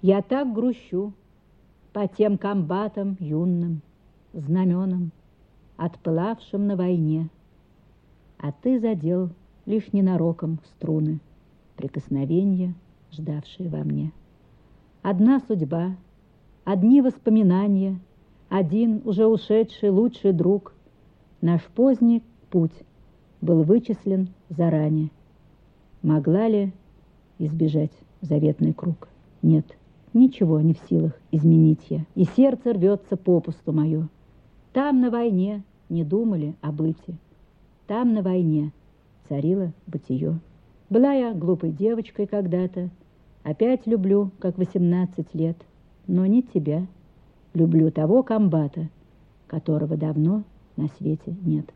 Я так грущу по тем комбатам юным, знаменам, отплавшим на войне. А ты задел лишь ненароком струны, прикосновения, ждавшие во мне. Одна судьба, одни воспоминания, один уже ушедший лучший друг. Наш поздний путь был вычислен заранее. Могла ли избежать заветный круг? Нет, ничего не в силах изменить я, и сердце рвется попусту мое. Там на войне не думали о быте, там на войне царило бытие. Была я глупой девочкой когда-то, опять люблю, как восемнадцать лет, но не тебя. Люблю того комбата, которого давно на свете нет.